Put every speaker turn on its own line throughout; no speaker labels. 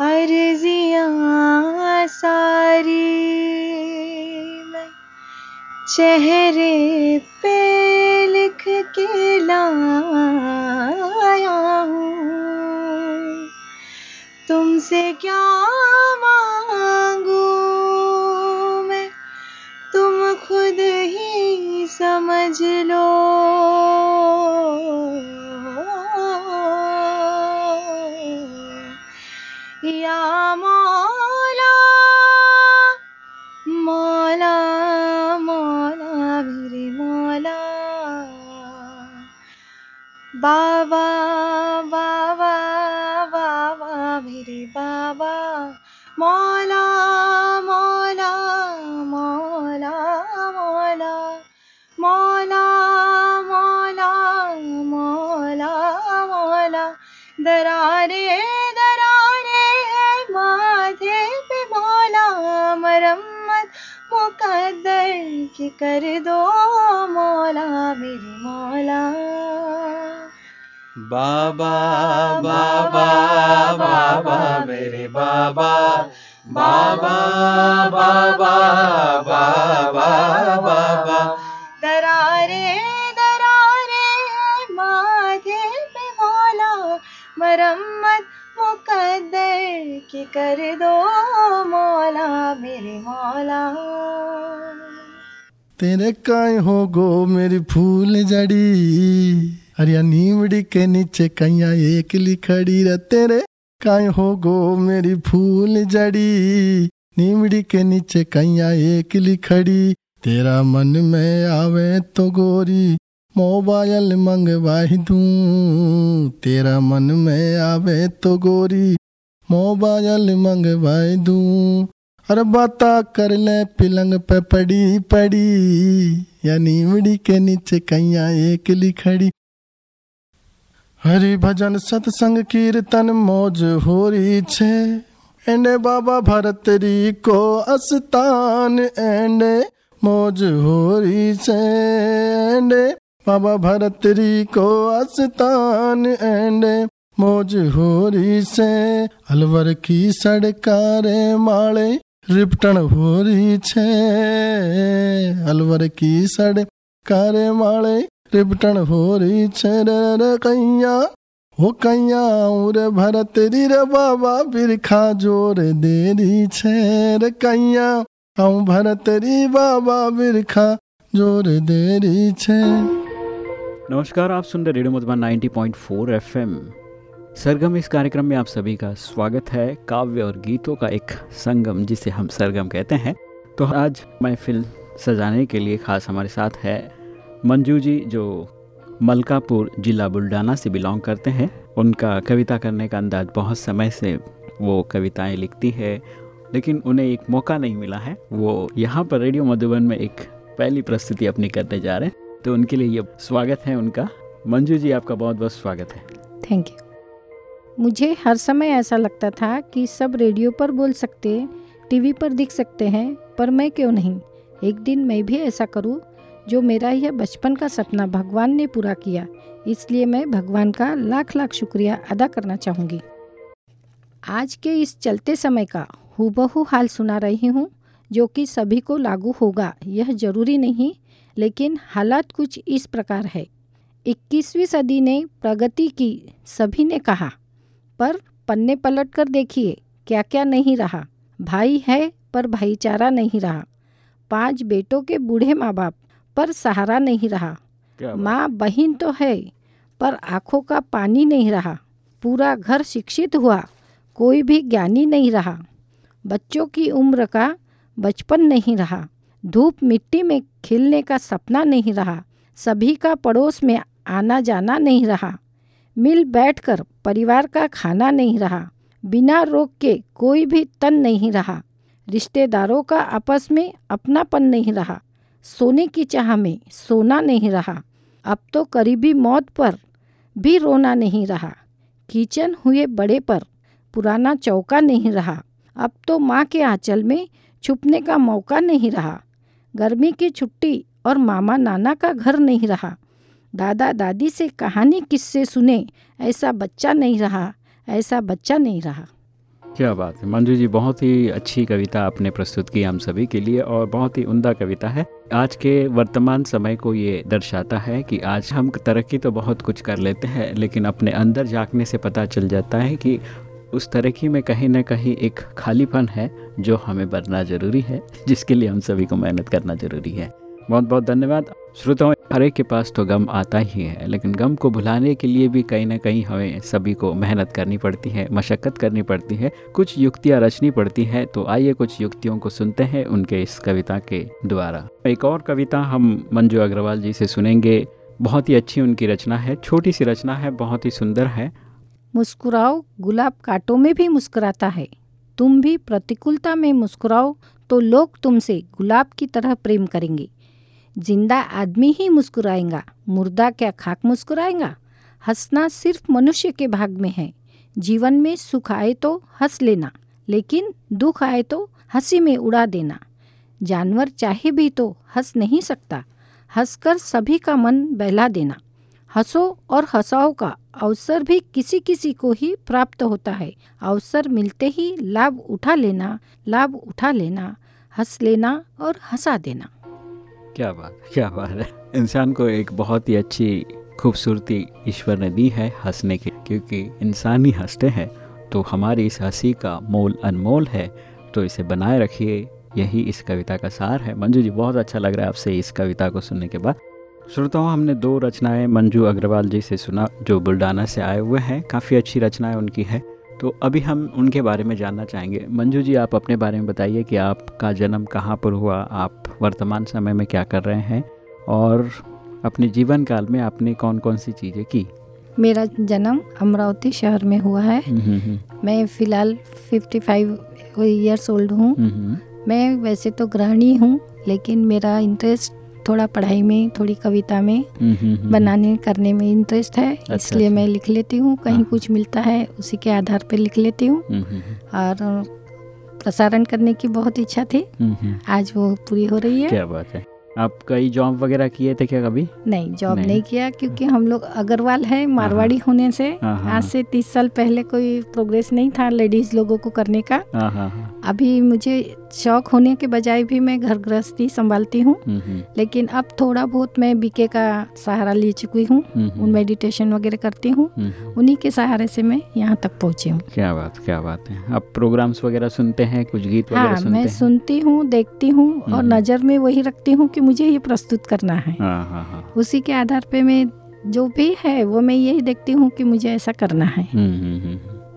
अर्जियाँ सारी मैं चेहरे पे लिख के लाया हूँ। तुमसे क्या मांगू मैं? तुम खुद ही समझ लो। बाबा बाबा बाबा, मेरे बाबा। मौला मौला मौला मौला। मौला मौला मौला मौला। दरारे दरारे है माथे पे मौला। मरम्मत मुकद्दर की कर दो मौला, मेरे मौला।
बाबा बाबा बाबा मेरे बाबा बाबा बाबा बाबा बाबा।
दरारे दरारे है माथे पे मौला मरम्मत मुकद्दर की कर दो मौला मेरे मौला।
तेरे काय हो गो मेरी फूल जड़ी। अरिया नीमड़ी के नीचे कैया एकली खड़ी रे तेरे काय हो गो मेरी फूल जड़ी। नीमड़ी के नीचे कैया एकली खड़ी, तेरा मन में आवे तो गोरी। मोबाइल मंगवाई दूँ, तेरा मन में आवे तो गोरी। मोबाइल मंगवाई दूँ अरे बाता कर ले पिलंग पे पड़ी पड़ी। या नीमड़ी के नीचे कैया एकली खड़ी हरि भजन सत्संग कीर्तन मौज हो रही छे। एंडे बाबा भरतरी को अस्तान एंडे मौज हो रही छे। एंडे बाबा भरतरी को अस्तान एंडे मौज हो रही से अलवर की सड़कारे माले रिपटन हो रही छे। अलवर की सड़कारे माले रिपटन हो रही छे रे रे कैया हो कैया रे भरतरी रे बाबा, बिरखा ज़ोर दे रही छे रे कैया आऊँ भरतरी बाबा, बिरखा ज़ोर दे रही छे
नमस्कार, आप सुन रहे रेडियो मधुबन 90.4 एफएम। सरगम, इस कार्यक्रम में आप सभी का स्वागत है। काव्य और गीतों का एक संगम, जिसे हम सरगम कहते हैं। तो आज महफिल सजाने के लिए खास हमारे साथ है मंजू जी, जो मलकापुर जिला बुल्डाना से बिलोंग करते हैं, उनका कविता करने का अंदाज बहुत समय से वो कविताएँ लिखती है, लेकिन उन्हें एक मौका नहीं मिला है। वो यहाँ पर रेडियो मधुबन में एक पहली प्रस्तुति अपनी करने जा रहे हैं। तो उनके लिए ये स्वागत है उनका। मंजू जी, आपका बहुत बहुत स्वागत है।
थैंक यू मुझे हर समय ऐसा लगता था कि सब रेडियो पर बोल सकते, टीवी पर दिख सकते हैं, पर मैं क्यों नहीं? एक दिन मैं भी ऐसा करूँ जो मेरा यह बचपन का सपना भगवान ने पूरा किया, इसलिए मैं भगवान का लाख लाख शुक्रिया अदा करना चाहूँगी। आज के इस चलते समय का हूबहू हाल सुना रही हूँ, जो कि सभी को लागू होगा, यह ज़रूरी नहीं, लेकिन हालात कुछ इस प्रकार है। 21वीं सदी ने प्रगति की, सभी ने कहा। पर पन्ने पलट कर देखिए क्या क्या नहीं रहा। भाई है, पर भाईचारा नहीं रहा। पाँच बेटों के बूढ़े माँ बाप पर सहारा नहीं रहा। माँ बहन तो है पर आँखों का पानी नहीं रहा। पूरा घर शिक्षित हुआ कोई भी ज्ञानी नहीं रहा। बच्चों की उम्र का बचपन नहीं रहा। धूप मिट्टी में खिलने का सपना नहीं रहा। सभी का पड़ोस में आना जाना नहीं रहा। मिल बैठकर परिवार का खाना नहीं रहा। बिना रोक के कोई भी तन नहीं रहा। रिश्तेदारों का आपस में अपनापन नहीं रहा। सोने की चाह में सोना नहीं रहा। अब तो करीबी मौत पर भी रोना नहीं रहा। किचन हुए बड़े पर पुराना चौका नहीं रहा। अब तो माँ के आंचल में छुपने का मौका नहीं रहा। गर्मी की छुट्टी और मामा नाना का घर नहीं रहा। दादा दादी से कहानी किससे सुने ऐसा बच्चा नहीं रहा, ऐसा बच्चा नहीं रहा।
क्या बात है। मंजू जी, बहुत ही अच्छी कविता आपने प्रस्तुत की हम सभी के लिए और बहुत ही उमदा कविता है। आज के वर्तमान समय को ये दर्शाता है कि आज हम तरक्की तो बहुत कुछ कर लेते हैं, लेकिन अपने अंदर झांकने से पता चल जाता है कि उस तरक्की में कहीं ना कहीं एक खालीपन है जो हमें भरना ज़रूरी है, जिसके लिए हम सभी को मेहनत करना ज़रूरी है। बहुत बहुत धन्यवाद। श्रोताओं, हर एक के पास तो गम आता ही है, लेकिन गम को भुलाने के लिए भी कहीं ना कहीं हमें सभी को मेहनत करनी पड़ती है, मशक्क़त करनी पड़ती है, कुछ युक्तियाँ रचनी पड़ती हैं तो आइए कुछ युक्तियों को सुनते हैं उनके इस कविता के द्वारा। एक और कविता हम मंजू अग्रवाल जी से सुनेंगे, बहुत ही अच्छी उनकी रचना है, छोटी सी रचना है, बहुत ही सुंदर है।
मुस्कुराओ, गुलाब कांटों में भी मुस्कुराता है, तुम भी प्रतिकूलता में मुस्कुराओ तो लोग तुमसे गुलाब की तरह प्रेम करेंगे। ज़िंदा आदमी ही मुस्कुराएगा, मुर्दा क्या खाक मुस्कुराएगा? हंसना सिर्फ़ मनुष्य के भाग में है। जीवन में सुख आए तो हंस लेना, लेकिन दुख आए तो हँसी में उड़ा देना। जानवर चाहे भी तो हंस नहीं सकता। हंसकर सभी का मन बहला देना। हंसो और हंसाओ का अवसर भी किसी किसी को ही प्राप्त होता है। अवसर मिलते ही लाभ उठा लेना, लाभ उठा लेना, हंस लेना और हंसा देना।
क्या बात क्या बात है। इंसान को एक बहुत ही अच्छी, खूबसूरती ईश्वर ने दी है हंसने की, क्योंकि इंसान ही हँसते हैं। तो हमारी इस हँसी का मोल अनमोल है तो इसे बनाए रखिए। यही इस कविता का सार है। मंजू जी, बहुत अच्छा लग रहा है आपसे इस कविता को सुनने के बाद। श्रोताओं, हमने दो रचनाएँ मंजू अग्रवाल जी से सुना, जो बुल्डाना से आए हुए हैं। काफ़ी अच्छी रचनाएँ उनकी है। तो अभी हम उनके बारे में जानना चाहेंगे। मंजू जी आप अपने बारे में बताइए कि आपका जन्म कहाँ पर हुआ आप वर्तमान समय में क्या कर रहे हैं और अपने जीवन काल में आपने कौन कौन सी चीज़ें की?
मेरा जन्म अमरावती शहर में हुआ है।
हम्म, हम्म, हम्म,
मैं फ़िलहाल 55 ईयर्स ओल्ड हूँ। मैं वैसे तो गृहिणी हूँ लेकिन मेरा इंटरेस्ट थोड़ा पढ़ाई में थोड़ी कविता में
हम्म, हम्म, हम्म,
बनाने करने में इंटरेस्ट है अच्छा, इसलिए
अच्छा।
मैं लिख लेती हूँ कहीं
हाँ।
कुछ मिलता है उसी के आधार पर लिख लेती हूँ। और प्रसारण करने की बहुत इच्छा थी आज वो पूरी हो रही है।
क्या बात है। आप कई जॉब वगैरह किए थे क्या कभी?
नहीं जॉब
नहीं।
नहीं किया क्योंकि हम लोग अग्रवाल है मारवाड़ी होने से।
हाँ, हाँ,
आज से तीस साल पहले कोई प्रोग्रेस नहीं था लेडीज़ लोगों को करने का।
हाँ हाँ हाँ।
अभी मुझे शौक होने के बजाय भी मैं घर गृहस्थी संभालती हूँ। लेकिन अब थोड़ा बहुत मैं बीके का सहारा ले चुकी हूँ। उन मेडिटेशन वगैरह करती हूँ। उन्हीं के सहारे से मैं यहाँ तक पहुँची हूँ।
क्या बात क्या बात है। आप प्रोग्राम्स वगैरह सुनते हैं कुछ गीत वगैरह
हाँ
सुनते
मैं
हैं?
सुनती हूँ देखती हूँ और। नज़र में वही रखती हूँ कि मुझे ये प्रस्तुत करना है।
हाँ हाँ हाँ।
उसी के आधार पे मैं जो भी है वो मैं यही देखती हूँ कि मुझे ऐसा करना है।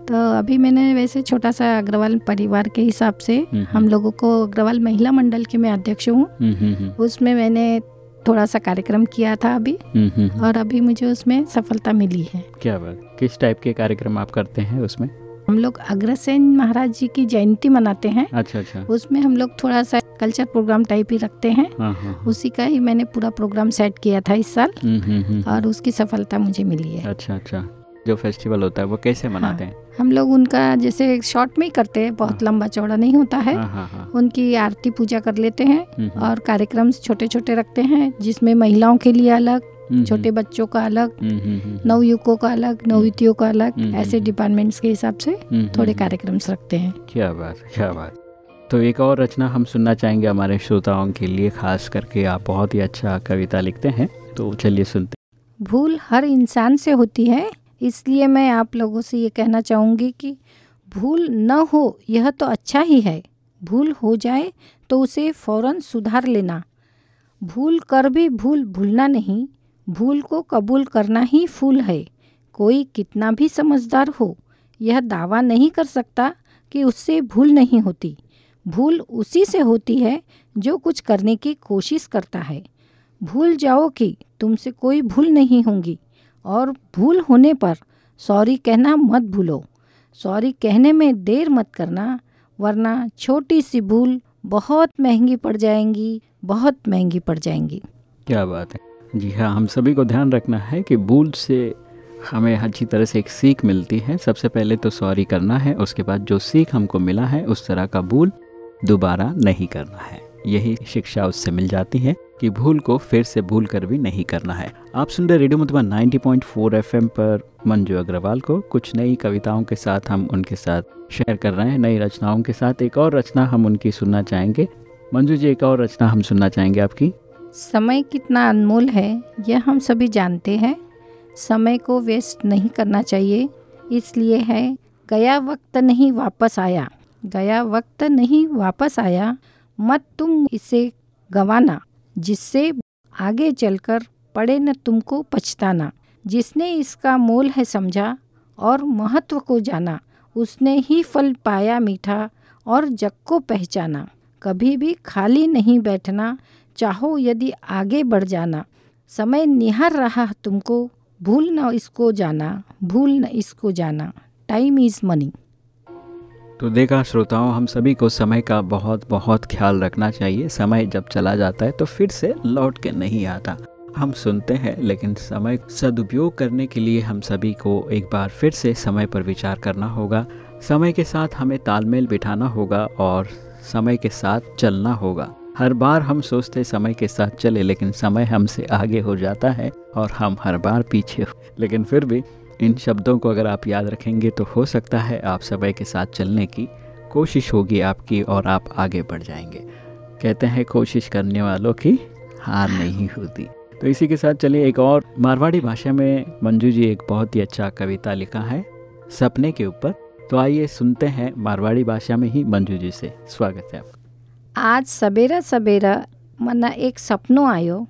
तो अभी मैंने वैसे छोटा सा अग्रवाल परिवार के हिसाब से
हम्म,
हम लोगों को अग्रवाल महिला मंडल के मैं अध्यक्ष हूँ।
हम्म, हम्म, हम्म,
उसमें मैंने थोड़ा सा कार्यक्रम किया था अभी
हम्म, हम्म, हम्म।
और अभी मुझे उसमें सफलता मिली है।
क्या बात किस टाइप के कार्यक्रम आप करते हैं उसमें?
हम लोग अग्रसेन महाराज जी की जयंती मनाते हैं।
अच्छा अच्छा।
उसमें हम लोग थोड़ा सा कल्चर प्रोग्राम टाइप ही रखते हैं।
हाँ हाँ हाँ।
उसी का ही मैंने पूरा प्रोग्राम सेट किया था इस साल
हम्म, हम्म, हम्म,
और उसकी सफलता मुझे मिली है।
अच्छा अच्छा। जो फेस्टिवल होता है वो कैसे मनाते हैं?
हम लोग उनका जैसे शॉर्ट में ही करते हैं बहुत
हाँ।
लंबा चौड़ा नहीं होता है।
हाँ हाँ हाँ।
उनकी आरती पूजा कर लेते हैं
हम्म, हम्म,
और कार्यक्रम छोटे छोटे रखते हैं जिसमें महिलाओं के लिए अलग
हम्म,
छोटे बच्चों का अलग नवयुवकों का अलग नवयुतियों का अलग ऐसे। डिपार्टमेंट्स के हिसाब से थोड़े कार्यक्रम रखते हैं।
क्या बात क्या बात। तो एक और रचना हम सुनना चाहेंगे हमारे श्रोताओं के लिए खास करके आप बहुत ही अच्छा कविता लिखते हैं तो चलिए सुनते
भूल हर इंसान से होती है इसलिए मैं आप लोगों से ये कहना चाहूँगी कि भूल न हो, यह तो अच्छा ही है। भूल हो जाए तो उसे फ़ौरन सुधार लेना। भूल कर भी भूल भूलना नहीं, भूल को कबूल करना ही फूल है। कोई कितना भी समझदार हो, यह दावा नहीं कर सकता कि उससे भूल नहीं होती। भूल उसी से होती है जो कुछ करने की कोशिश करता है। भूल जाओ कि तुमसे कोई भूल नहीं होंगी। और भूल होने पर सॉरी कहना मत भूलो। सॉरी कहने में देर मत करना, वरना छोटी सी भूल बहुत महँगी पड़ जाएँगी, बहुत महँगी पड़ जाएँगी।
क्या बात है। जी हाँ हम सभी को ध्यान रखना है कि भूल से हमें अच्छी तरह से एक सीख मिलती है। सबसे पहले तो सॉरी करना है, उसके बाद जो सीख हमको मिला है, उस तरह का भूल दोबारा नहीं करना है। यही शिक्षा उससे मिल जाती है। कि भूल को फिर से भूल कर भी नहीं करना है। आप सुन रहे रेडियो मधुबन 90.4 एफएम पर मंजू अग्रवाल को कुछ नई कविताओं के साथ हम उनके साथ शेयर कर रहे हैं, नई रचनाओं के साथ एक और रचना हम उनकी सुनना चाहेंगे। मंजू जी, एक और रचना हम सुनना चाहेंगे आपकी।
समय कितना अनमोल है, यह हम सभी जानते हैं। समय को वेस्ट नहीं करना चाहिए, इसलिए है, गया वक्त नहीं वापस आया। गया वक्त नहीं वापस आया, मत तुम इसे गंवाना। जिससे आगे चलकर पड़े न तुमको पछताना। जिसने इसका मोल है समझा और महत्व को जाना। उसने ही फल पाया मीठा और जग को पहचाना। कभी भी खाली नहीं बैठना, चाहो यदि आगे बढ़ जाना। समय निहार रहा तुमको, भूल न इसको जाना, भूल न इसको जाना। टाइम इज़ मनी
तो देखा श्रोताओं, हम सभी को समय का बहुत बहुत ख्याल रखना चाहिए। समय जब चला जाता है तो फिर से लौट के नहीं आता। हम सुनते हैं, लेकिन समय सदुपयोग करने के लिए हम सभी को एक बार फिर से समय पर विचार करना होगा। समय के साथ हमें तालमेल बिठाना होगा और समय के साथ चलना होगा। हर बार हम सोचते समय के साथ चले, लेकिन समय हमसे आगे हो जाता है और हम हर बार पीछे लेकिन फिर भी इन शब्दों को अगर आप याद रखेंगे तो हो सकता है आप समय के साथ चलने की कोशिश होगी आपकी और आप आगे बढ़ जाएँगे। कहते हैं कोशिश करने वालों की हार नहीं होती। तो इसी के साथ चलिए एक और मारवाड़ी भाषा में मंजू जी एक बहुत ही अच्छा कविता लिखा है, सपने के ऊपर। तो आइए सुनते हैं मारवाड़ी भाषा में ही मंजू जी से। स्वागत है आपका।
आज सवेरा सवेरा मना एक सपनों आयो।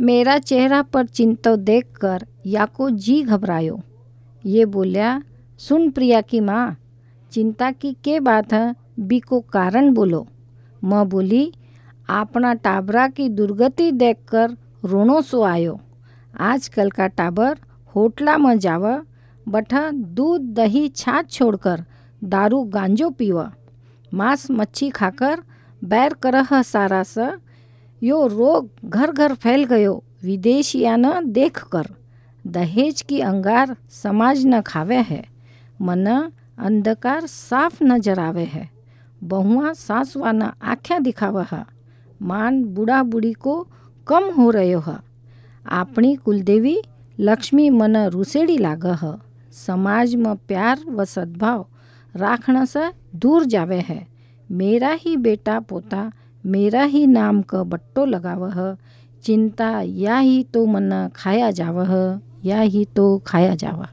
मेरा चेहरा पर चिंता देखकर या को जी घबरायो। ये बोलिया, सुन प्रिया की माँ, चिंता की के बात है? बी को कारण बोलो। माँ बोली अपना टाबरा की दुर्गति देखकर रोनो सो आयो। आजकल का टाबर होटला में जाव, बठा दूध दही छाछ छोड़कर दारू गांजो पीवा। मांस मच्छी खाकर बैर करह सारा स। यो रोग घर घर फैल गयो विदेशिया न देख कर। दहेज की अंगार समाज न खावे है, मन अंधकार साफ़ नज़र आवे है। बहुआ सासवा न आख्या दिखावा है, मान बूढ़ा बूढ़ी को कम हो रहे है। अपनी कुलदेवी लक्ष्मी मन रुसेड़ी लाग है। समाज में प्यार व सद्भाव राखण से दूर जावे है। मेरा ही बेटा पोता, मेरा ही नाम का बट्टो लगाव है। चिंता या ही तो मन खाया जाव है। या ही तो खाया जावा।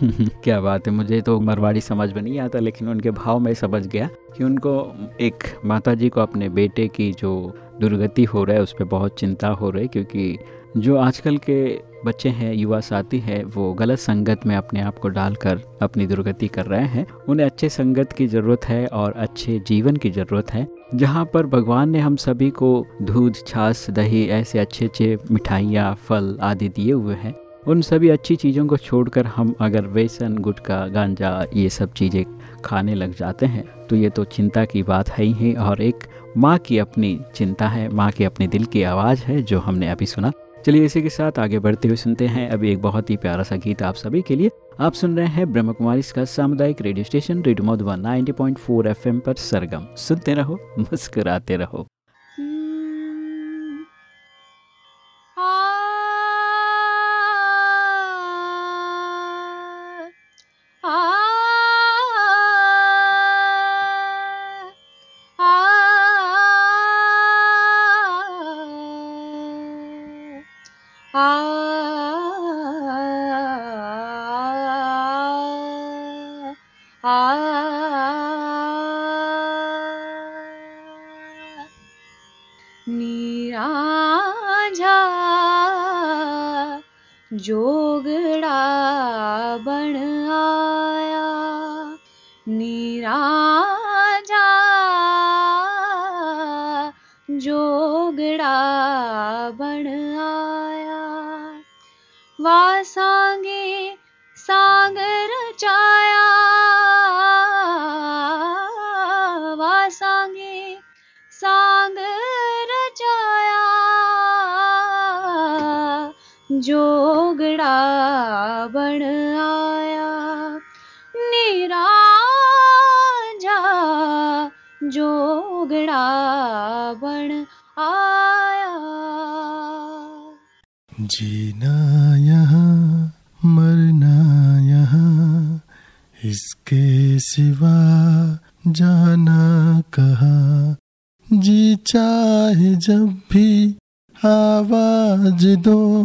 क्या बात है, मुझे तो मरवाड़ी समझ में नहीं आता, लेकिन उनके भाव में समझ गया कि उनको एक माता जी को अपने बेटे की जो दुर्गति हो रहा है, उस पर बहुत चिंता हो रही क्योंकि जो आजकल के बच्चे हैं, युवा साथी हैं, वो गलत संगत में अपने आप को डालकर अपनी दुर्गति कर रहे हैं। उन्हें अच्छे संगत की ज़रूरत है और अच्छे जीवन की ज़रूरत है, जहाँ पर भगवान ने हम सभी को दूध, छाछ, दही, ऐसे अच्छे अच्छे मिठाइयाँ, फल आदि दिए हुए हैं। उन सभी अच्छी चीज़ों को छोड़कर हम अगर बेसन, गुटखा, गांजा, ये सब चीज़ें खाने लग जाते हैं तो ये तो चिंता की बात है ही। और एक माँ की अपनी चिंता है, माँ की अपने दिल की आवाज़ है, जो हमने अभी सुना। चलिए इसी के साथ आगे बढ़ते हुए सुनते हैं अभी एक बहुत ही प्यारा सा गीत आप सभी के लिए। आप सुन रहे हैं ब्रह्म कुमारी सामुदायिक radio station, radio Madhuban 90.4 FM पर सरगम। सुनते रहो, मुस्कुराते रहो।
जोगड़ा बन आया नीरा जा जोगड़ा बन आया। वासांगे सागर चाया जोगड़ा बन आया। नीरा जा जोगड़ा बन आया।
जीना यहाँ, मरना यहाँ, इसके सिवा जाना कहा? जी चाहे जब भी आवाज़ दो।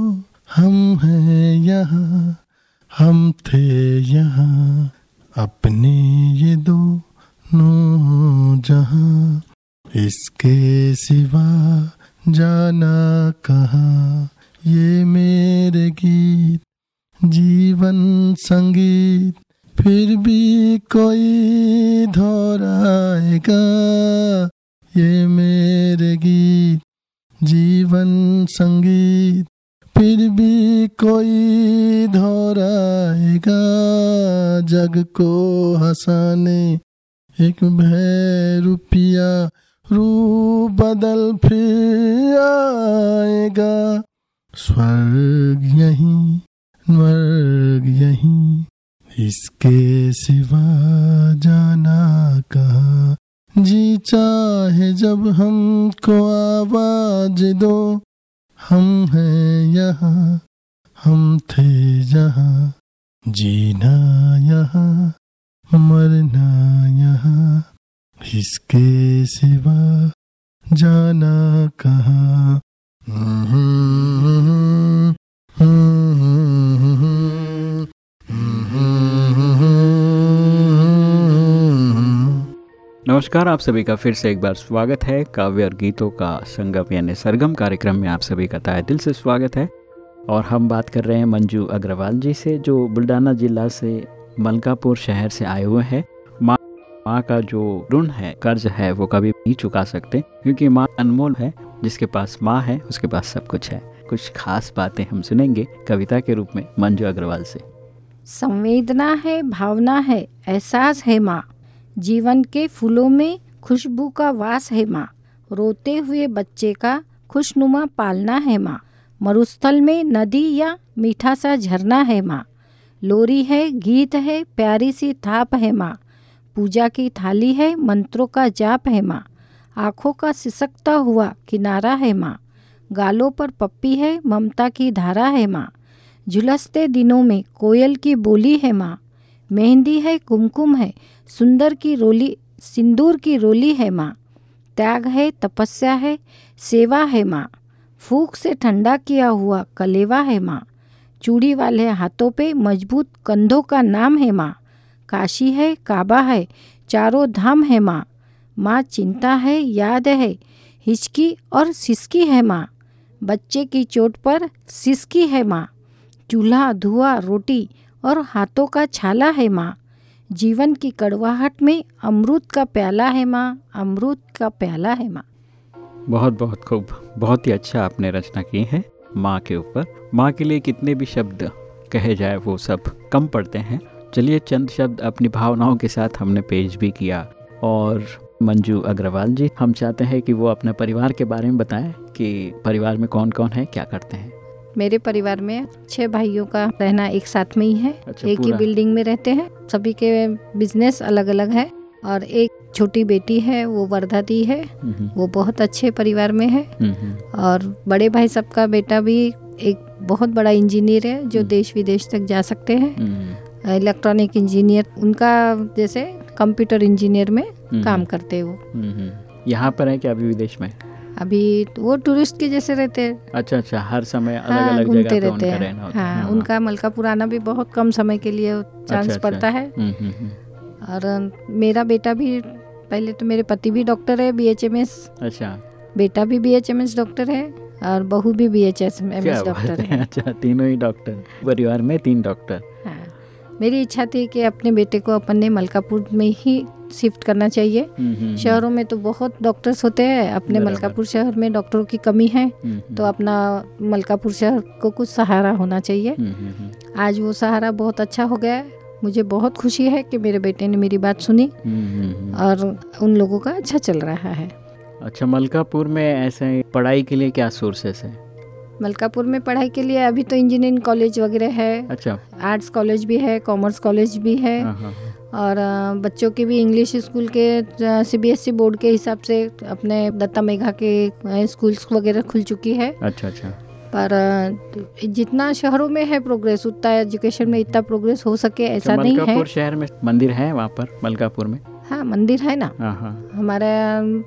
हम हैं यहाँ, हम थे यहाँ, अपने ये दो नो जहाँ, इसके सिवा जाना कहाँ? ये मेरे गीत, जीवन संगीत, फिर भी कोई दोहराएगा? ये मेरे गीत, जीवन संगीत फिर भी कोई दोहराएगा जग को हंसाने। एक भय रुपया रू बदल फिर आएगा। स्वर्ग यहीं स्वर्ग यहीं, इसके सिवा जाना कहा? जी चाहे जब हमको आवाज़ दो। हम हैं यहाँ हम थे जहाँ जीना यहाँ मरना यहाँ इसके सिवा जाना कहाँ?
नमस्कार, आप सभी का फिर से एक बार स्वागत है। काव्य और गीतों का संगम यानी सरगम कार्यक्रम में आप सभी का ताय दिल से स्वागत है। और हम बात कर रहे हैं मंजू अग्रवाल जी से, जो बुल्डाना जिला से, मलकापुर शहर से आए हुए हैं। माँ माँ का जो ऋण है, कर्ज है, वो कभी नहीं चुका सकते, क्योंकि माँ अनमोल है, जिसके पास माँ है, उसके पास सब कुछ है। कुछ खास बातें हम सुनेंगे कविता के रूप में मंजू अग्रवाल से।
संवेदना है, भावना है, एहसास है माँ। जीवन के फूलों में खुशबू का वास है माँ। रोते हुए बच्चे का खुशनुमा पालना है माँ। मरुस्थल में नदी या मीठा सा झरना है माँ। लोरी है, गीत है, प्यारी सी थाप है माँ। पूजा की थाली है, मंत्रों का जाप है माँ। आँखों का सिसकता हुआ किनारा है माँ। गालों पर पप्पी है, ममता की धारा है माँ। झुलसते दिनों में कोयल की बोली है माँ। मेहंदी है, कुमकुम है सुंदर की रोली, सिंदूर की रोली है माँ। त्याग है, तपस्या है, सेवा है माँ। फूक से ठंडा किया हुआ कलेवा है माँ। चूड़ी वाले हाथों पे मज़बूत कंधों का नाम है माँ। काशी है, काबा है, चारों धाम है माँ। माँ चिंता है, याद है, हिचकी और सिसकी है माँ। बच्चे की चोट पर सिसकी है माँ। चूल्हा, धुआँ, रोटी और हाथों का छाला है माँ। जीवन की कड़वाहट में अमृत का प्याला है माँ अमृत का प्याला है माँ।
बहुत बहुत खूब। बहुत ही अच्छा आपने रचना की है माँ के ऊपर। माँ के लिए कितने भी शब्द कहे जाए, वो सब कम पड़ते हैं। चलिए, चंद शब्द अपनी भावनाओं के साथ हमने पेश भी किया। और मंजू अग्रवाल जी, हम चाहते हैं कि वो अपने परिवार के बारे में बताएँ कि परिवार में कौन कौन है, क्या करते हैं।
मेरे परिवार में छह भाइयों का रहना एक साथ में ही है।
अच्छा,
एक ही बिल्डिंग में रहते हैं। सभी के बिज़नेस अलग अलग है और एक छोटी बेटी है वो वर्धा दी है वो बहुत अच्छे परिवार में है। और बड़े भाई सबका बेटा भी एक बहुत बड़ा इंजीनियर है जो
हम्म।
देश विदेश तक जा सकते हैं। इलेक्ट्रॉनिक इंजीनियर उनका जैसे कंप्यूटर इंजीनियर में काम करते हैं वो।
यहाँ पर है क्या अभी विदेश में?
अभी तो वो टूरिस्ट के जैसे रहते हैं।
अच्छा अच्छा हर समय अलग
हाँ
अलग
घूमते रहते
उनका
हैं।
है।
हाँ उनका मलकापुर आना भी बहुत कम समय के लिए चांस
अच्छा।
पड़ता है।
हम्म, हम्म, हम्म।
और मेरा बेटा भी पहले तो मेरे पति भी डॉक्टर है बी एच एम एस
अच्छा।
बेटा भी B H M S doctor है और बहू भी B H S M S doctor
है।
है।
अच्छा तीनों ही डॉक्टर परिवार में तीन डॉक्टर
हाँ। मेरी इच्छा थी कि अपने बेटे को अपन ने मलकापुर में ही शिफ्ट करना चाहिए। शहरों में तो बहुत डॉक्टर्स होते हैं अपने मलकापुर शहर में डॉक्टरों की कमी है तो अपना मलकापुर शहर को कुछ सहारा होना चाहिए। आज वो सहारा बहुत अच्छा हो गया है। मुझे बहुत खुशी है कि मेरे बेटे ने मेरी बात सुनी। और उन लोगों का अच्छा चल रहा है।
अच्छा मलकापुर में ऐसे पढ़ाई के लिए क्या सोर्सेस है?
मलकापुर में पढ़ाई के लिए अभी तो इंजीनियरिंग कॉलेज वगैरह है।
अच्छा।
आर्ट्स कॉलेज भी है कॉमर्स कॉलेज भी है।
हाँ, हाँ, हाँ।
और बच्चों के भी इंग्लिश स्कूल के सीबीएसई बोर्ड के हिसाब से अपने दत्ता मेघा के स्कूल्स वगैरह खुल चुकी है।
अच्छा अच्छा।
पर जितना शहरों में है प्रोग्रेस उतना एजुकेशन में इतना प्रोग्रेस हो सके ऐसा
तो
नहीं है।
शहर में मंदिर है वहाँ पर मलकापुर में?
हाँ मंदिर है ना।
हाँ हाँ।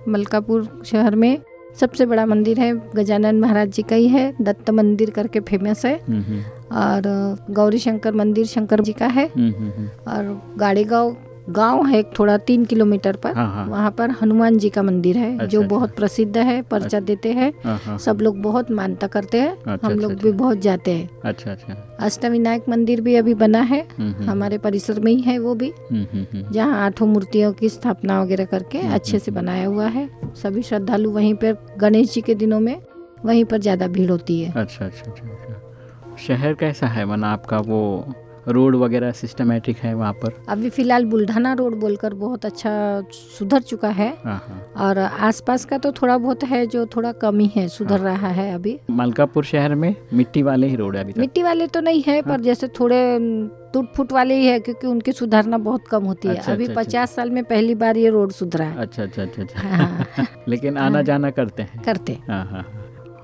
मलकापुर शहर में सबसे बड़ा मंदिर है गजानन महाराज जी का ही है दत्त मंदिर करके फ़ेमस है।
हम्म, हम्म,
और गौरी शंकर मंदिर शंकर जी का है।
हम्म,
और गाड़ी गाँव गाँव है एक थोड़ा तीन किलोमीटर पर।
हाँ हाँ।
वहाँ पर हनुमान जी का मंदिर है
अच्छा,
जो
अच्छा।
बहुत प्रसिद्ध है पर्चा
अच्छा।
देते हैं।
हाँ
सब लोग बहुत मानता करते हैं।
अच्छा,
हम
अच्छा,
लोग
अच्छा।
भी बहुत जाते हैं।
अच्छा अच्छा।
अष्टविनायक मंदिर भी अभी बना है।
हम्म, हम्म,
हमारे परिसर में ही है वो भी।
हम्म,
जहाँ आठों मूर्तियों की स्थापना वगैरह करके अच्छे से। बनाया हुआ है। सभी श्रद्धालु वहीं पर गणेश जी के दिनों में वहीं पर ज़्यादा भीड़ होती है।
अच्छा अच्छा अच्छा अच्छा। शहर कैसा है माना आपका वो रोड वगैरह सिस्टमेटिक है वहाँ पर।
अभी फ़िलहाल बुल्ढाना रोड बोलकर बहुत अच्छा सुधर चुका है।
हाँ हाँ।
और आसपास का तो थोड़ा बहुत है जो थोड़ा कम ही है सुधर
हाँ।
रहा है अभी।
मलकापुर शहर में मिट्टी वाले ही रोड है अभी तक?
मिट्टी वाले तो नहीं है। पर जैसे थोड़े टूट फूट वाले ही है क्योंकि उनकी सुधारना बहुत कम होती है।
अच्छा,
अभी
अच्छा, अच्छा।
पचास साल में पहली बार ये रोड सुधरा है।
अच्छा अच्छा अच्छा अच्छा। लेकिन आना। जाना करते हैं।
करते
हाँ।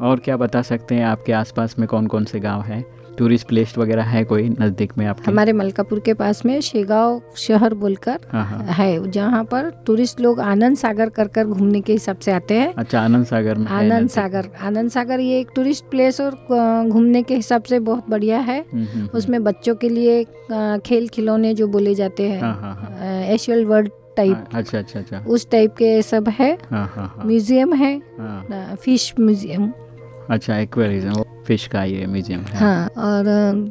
और क्या बता सकते हैं आपके आसपास में कौन कौन से गाँव हैं? टूरिस्ट प्लेस वगैरह है कोई नज़दीक में आपके?
हमारे मलकापुर के पास में शेगांव शहर बोलकर
हाँ हाँ।
है जहाँ पर टूरिस्ट लोग आनंद सागर कर कर घूमने के हिसाब से आते हैं।
अच्छा आनंद सागर में
आनंद सागर आनंद सागर ये एक टूरिस्ट प्लेस और घूमने के हिसाब से बहुत बढ़िया है।
हम्म, हम्म, हम्म।
उसमें बच्चों के लिए खेल खिलौने जो बोले जाते हैं
हाँ
एशियल वर्ल्ड टाइप।
अच्छा अच्छा अच्छा।
उस टाइप के सब है। म्यूज़ियम है
हाँ।
Fish museum.
अच्छा एक्वेरिज्म फ़िश का ये म्यूज़ियम है।
हाँ और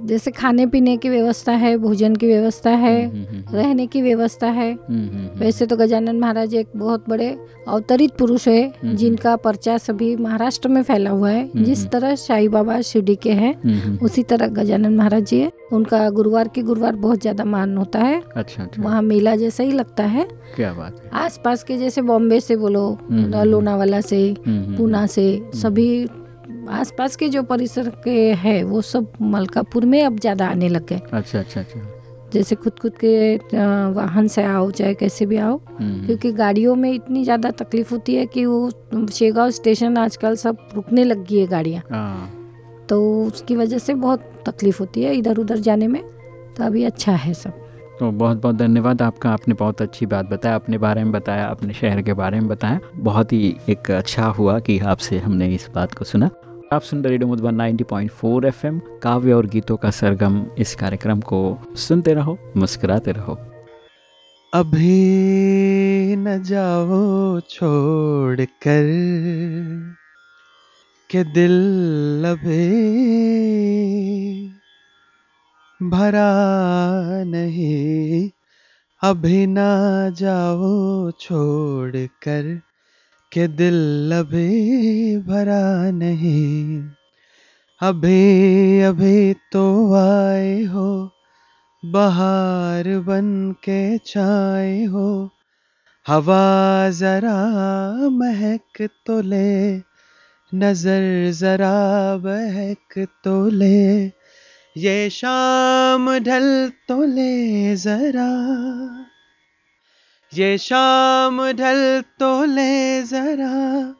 जैसे खाने पीने की व्यवस्था है भोजन की व्यवस्था है
हम्म, हम्म, हम्म,
रहने की व्यवस्था है। वैसे तो गजानन महाराज एक बहुत बड़े अवतरित पुरुष है। जिनका पर्चा सभी महाराष्ट्र में फैला हुआ है। जिस तरह साई बाबा शिरडी के हैं उसी तरह गजानन महाराज जी है। उनका गुरुवार के गुरुवार बहुत ज़्यादा मान होता है।
अच्छा अच्छा।
वहाँ मेला जैसा ही लगता है।
क्या बात है।
आसपास के जैसे बॉम्बे से बोलो। लोनावाला से पूना से सभी आसपास के जो परिसर के है वो सब मलकापुर में अब ज़्यादा आने लग गए।
अच्छा अच्छा अच्छा।
जैसे खुद खुद के वाहन से आओ चाहे कैसे भी आओ
हम्म,
क्योंकि गाड़ियों में इतनी ज़्यादा तकलीफ़ होती है कि वो शेगांव स्टेशन आजकल सब रुकने लग गई है गाड़ियाँ।
हाँ।
तो उसकी वजह से बहुत तकलीफ़ होती है इधर उधर जाने में। तो अभी अच्छा है सब।
तो बहुत बहुत धन्यवाद आपका। आपने बहुत अच्छी बात बताया अपने बारे में बताया अपने शहर के बारे में बताया। बहुत ही एक अच्छा हुआ कि आपसे हमने इस बात को सुना। आप सुन रहे रेडियो मधुबन 90.4 एफएम, काव्य और गीतों का सरगम इस कार्यक्रम को सुनते रहो, मुस्कुराते रहो।
अभी न जाओ छोड़ कर के दिल अभी भरा नहीं। अभी ना जाओ छोड़ कर के दिल अभी भरा नहीं। अभी अभी तो आए हो, बहार बन के छाए हो। हवा जरा महक तो ले, नज़र जरा बहक तो ले। ये शाम ढल तो ले जरा। ये शाम ढल तो ले जरा,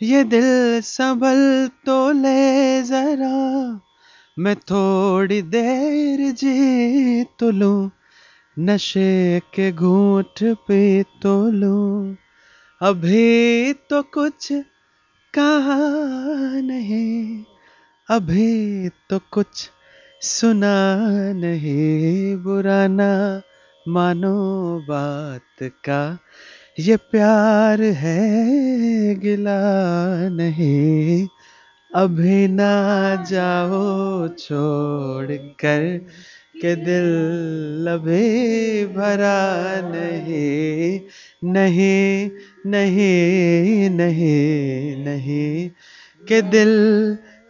ये दिल संभल तो ले जरा। मैं थोड़ी देर जी तो लूँ, नशे के घूट पी तो लूँ। अभी तो कुछ कहा नहीं, अभी तो कुछ सुना नहीं, बुरा ना मानो बात का, ये प्यार है गिला नहीं। अभी ना जाओ छोड़ कर, के दिल अभी भरा नहीं। नहीं नहीं नहीं नहीं, के दिल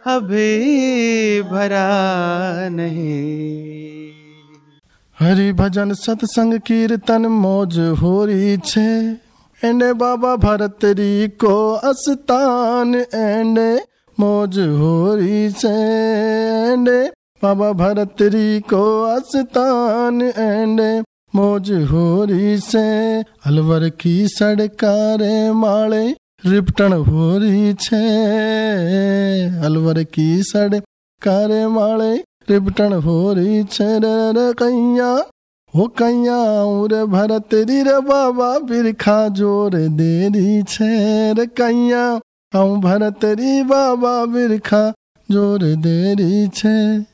अभी भरा नहीं।
हरि भजन सत्संग कीर्तन मौज हो रही छे। एंड बाबा भरत री को अस्तान एंड मौज हो रही छे। एंड बाबा भरत री को अस्तान एंड मौज हो रही से अलवर की सड़कारे माले रिपटन हो रही छे। अलवर की सड़कारे माले रिपटन हो रही छे कैया हो कैया रे भरत री रे बाबा, बिरखा ज़ोर देरी छे कैया आऊँ भरत री बाबा, बिरखा ज़ोर देरी छे।